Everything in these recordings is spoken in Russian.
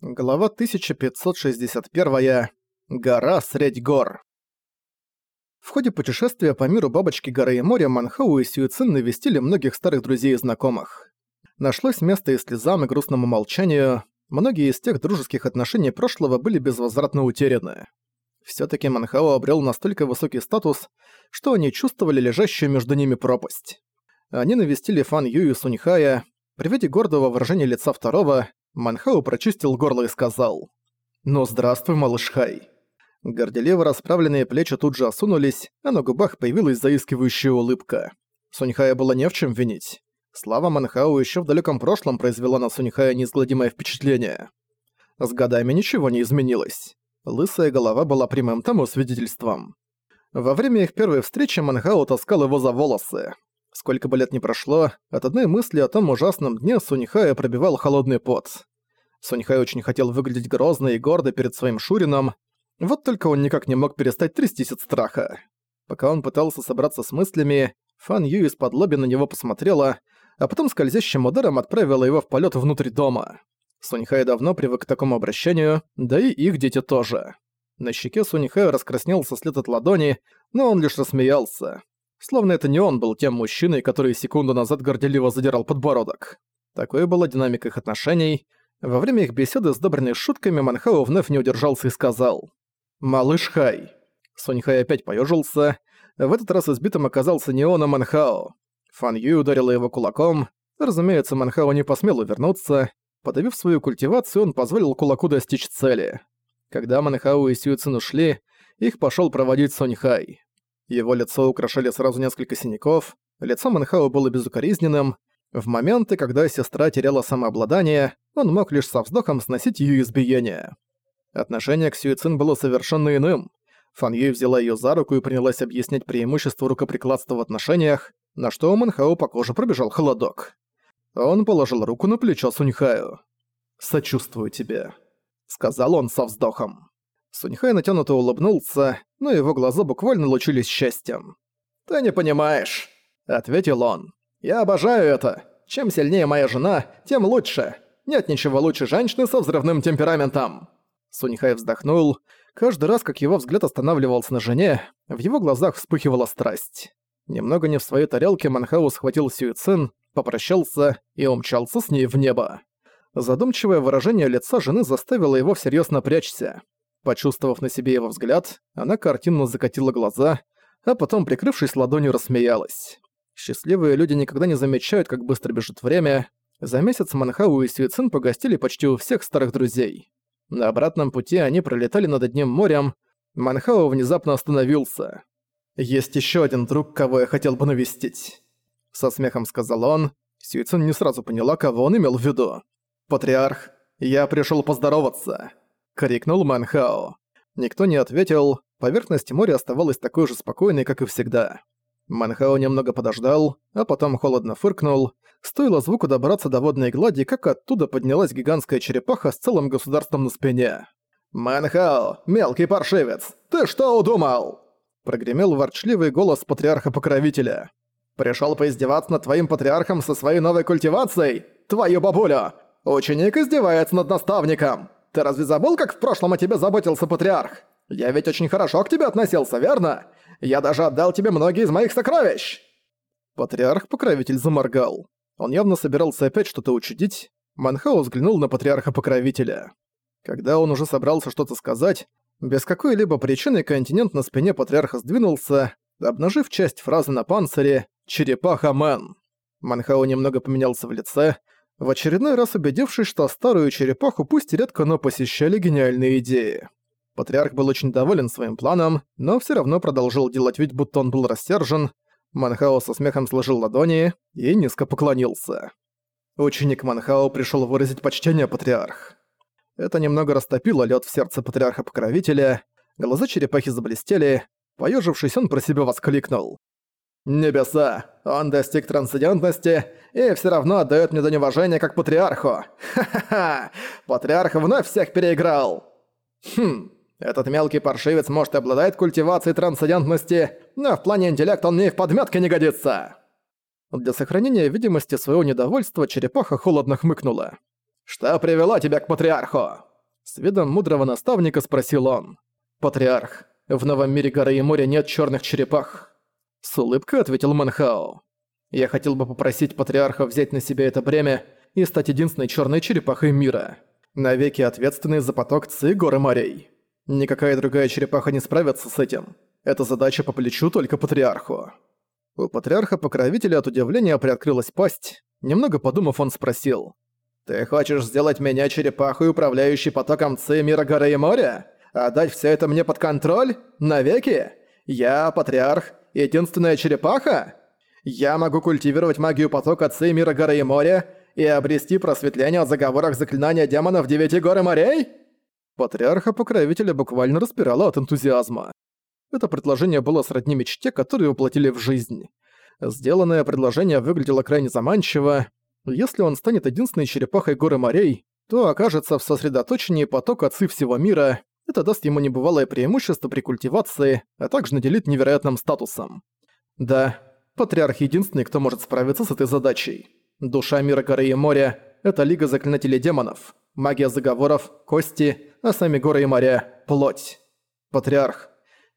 Глава 1561. Гора средь гор. В ходе путешествия по миру Бабочки горы и моря Манхау и Сюицин навестили многих старых друзей и знакомых. Нашлось место и слезам, и грустному молчанию. Многие из тех дружеских отношений прошлого были безвозвратно утеряны. Всё-таки Манхао обрел настолько высокий статус, что они чувствовали лежащую между ними пропасть. Они навестили Фан Ю и Суньхая. При виде гордого выражения лица второго Манхау прочистил горло и сказал. «Ну здравствуй, малыш Хай». Горделиво расправленные плечи тут же осунулись, а на губах появилась заискивающая улыбка. Суньхая было не в чем винить. Слава Манхау еще в далеком прошлом произвела на Суньхая неизгладимое впечатление. С годами ничего не изменилось. Лысая голова была прямым тому свидетельством. Во время их первой встречи Манхау таскал его за волосы. Сколько бы лет ни прошло, от одной мысли о том ужасном дне Суньхая пробивал холодный пот. Суньхай очень хотел выглядеть грозно и гордо перед своим Шурином, вот только он никак не мог перестать трястись от страха. Пока он пытался собраться с мыслями, Фан Ю из-под лоби на него посмотрела, а потом скользящим ударом отправила его в полет внутрь дома. Суньхай давно привык к такому обращению, да и их дети тоже. На щеке Суньхая раскраснелся след от ладони, но он лишь рассмеялся. Словно это не он был тем мужчиной, который секунду назад горделиво задирал подбородок. Такой была динамика их отношений. Во время их беседы с добрыми шутками Манхао вновь не удержался и сказал «Малыш Хай». Соньхай опять поёжился. В этот раз избитым оказался не он, а Манхао. Фан Юй ударила его кулаком. Разумеется, Манхао не посмел увернуться. Подавив свою культивацию, он позволил кулаку достичь цели. Когда Манхао и Сюцин ушли, их пошёл проводить Соньхай. Его лицо украшали сразу несколько синяков, лицо Манхао было безукоризненным. В моменты, когда сестра теряла самообладание, он мог лишь со вздохом сносить ее избиение. Отношение к Сюицин было совершенно иным. Фан Юй взяла ее за руку и принялась объяснять преимущество рукоприкладства в отношениях, на что у Манхао по коже пробежал холодок. Он положил руку на плечо Суньхаю. «Сочувствую тебе», — сказал он со вздохом. Суньхай натянуто улыбнулся, но его глаза буквально лучились счастьем. «Ты не понимаешь», — ответил он. «Я обожаю это. Чем сильнее моя жена, тем лучше. Нет ничего лучше женщины со взрывным темпераментом». Суньхай вздохнул. Каждый раз, как его взгляд останавливался на жене, в его глазах вспыхивала страсть. Немного не в своей тарелке Манхау схватил Сюицин, попрощался и умчался с ней в небо. Задумчивое выражение лица жены заставило его всерьез напрячься. Почувствовав на себе его взгляд, она картинно закатила глаза, а потом, прикрывшись ладонью, рассмеялась. Счастливые люди никогда не замечают, как быстро бежит время. За месяц Манхау и Сюицин погостили почти у всех старых друзей. На обратном пути они пролетали над одним морем. Манхау внезапно остановился. «Есть еще один друг, кого я хотел бы навестить», — со смехом сказал он. Сюицин не сразу поняла, кого он имел в виду. «Патриарх, я пришел поздороваться» крикнул Манхао. Никто не ответил, поверхность моря оставалась такой же спокойной, как и всегда. Манхао немного подождал, а потом холодно фыркнул. Стоило звуку добраться до водной глади, как оттуда поднялась гигантская черепаха с целым государством на спине. «Манхао, мелкий паршивец, ты что удумал?» Прогремел ворчливый голос патриарха-покровителя. «Пришёл поиздеваться над твоим патриархом со своей новой культивацией? Твою бабулю! Ученик издевается над наставником! Ты разве забыл, как в прошлом о тебе заботился патриарх? Я ведь очень хорошо к тебе относился, верно? Я даже отдал тебе многие из моих сокровищ!» Патриарх-покровитель заморгал. Он явно собирался опять что-то учудить. Манхау взглянул на патриарха-покровителя. Когда он уже собрался что-то сказать, без какой-либо причины континент на спине патриарха сдвинулся, обнажив часть фразы на панцире «Черепаха Мэн». Манхау немного поменялся в лице, в очередной раз убедившись, что старую черепаху пусть редко, но посещали гениальные идеи. Патриарх был очень доволен своим планом, но все равно продолжил делать вид, будто он был рассержен. Манхао со смехом сложил ладони и низко поклонился. Ученик Манхао пришел выразить почтение патриарх. Это немного растопило лед в сердце патриарха-покровителя, глаза черепахи заблестели, поежившись, он про себя воскликнул. Небеса! Он достиг трансцендентности и все равно отдает мне дань уважения как патриарху. Ха-ха-ха! Патриарх вновь всех переиграл! Хм, этот мелкий паршивец может и обладает культивацией трансцендентности, но в плане интеллекта он мне и в подметке не годится. Для сохранения видимости своего недовольства черепаха холодно хмыкнула. «Что привело тебя к патриарху?» С видом мудрого наставника спросил он. «Патриарх, в новом мире горы и моря нет черных черепах». С улыбкой ответил Манхао. «Я хотел бы попросить патриарха взять на себя это бремя и стать единственной черной черепахой мира, навеки ответственной за поток Ци горы морей. Никакая другая черепаха не справится с этим. Эта задача по плечу только патриарху». У патриарха-покровителя от удивления приоткрылась пасть. Немного подумав, он спросил. «Ты хочешь сделать меня черепахой, управляющей потоком Ци мира горы и моря? Отдать все это мне под контроль? Навеки? Я, патриарх, единственная черепаха? Я могу культивировать магию потока Ци мира горы и моря и обрести просветление от заговорах заклинания демонов Девяти гор и морей?» Патриарха-покровителя буквально распирала от энтузиазма. Это предложение было сродни мечте, которую воплотили в жизнь. Сделанное предложение выглядело крайне заманчиво. Если он станет единственной черепахой горы морей, то окажется в сосредоточении потока отцы всего мира. Это даст ему небывалое преимущество при культивации, а также наделит невероятным статусом. Да, Патриарх единственный, кто может справиться с этой задачей. Душа мира горы и моря — это Лига Заклинателей Демонов, магия заговоров, кости, а сами горы и моря — плоть. Патриарх,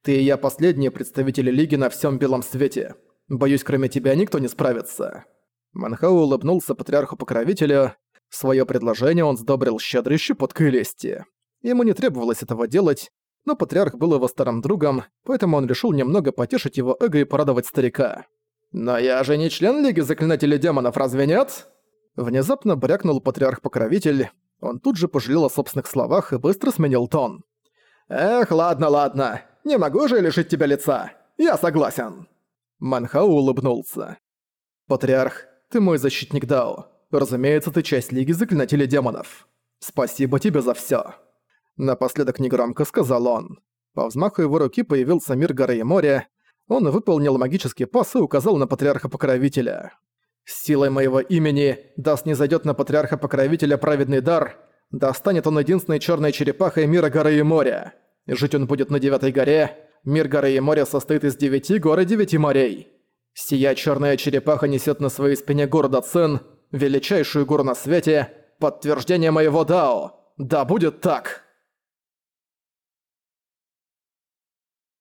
ты и я последние представители Лиги на всем белом свете. Боюсь, кроме тебя никто не справится». Манхау улыбнулся патриарху-покровителю. Своё предложение он сдобрил щедрой щепоткой лести. Ему не требовалось этого делать, но патриарх был его старым другом, поэтому он решил немного потешить его эго и порадовать старика. «Но я же не член Лиги Заклинателей Демонов, разве нет?» Внезапно брякнул патриарх-покровитель. Он тут же пожалел о собственных словах и быстро сменил тон. «Эх, ладно, ладно. Не могу же лишить тебя лица. Я согласен». Манхау улыбнулся. «Патриарх, ты мой защитник Дао. Разумеется, ты часть Лиги Заклинателей Демонов. Спасибо тебе за всё». Напоследок негромко сказал он. По взмаху его руки появился мир горы и моря. Он выполнил магический пас и указал на Патриарха-Покровителя. силой моего имени, даст не зайдет на Патриарха-Покровителя праведный дар, да станет он единственной черной черепахой мира горы и моря. Жить он будет на Девятой горе. Мир горы и моря состоит из девяти гор и девяти морей. Сия черная черепаха несет на своей спине города Цин, величайшую гору на свете, подтверждение моего Дао. Да будет так!»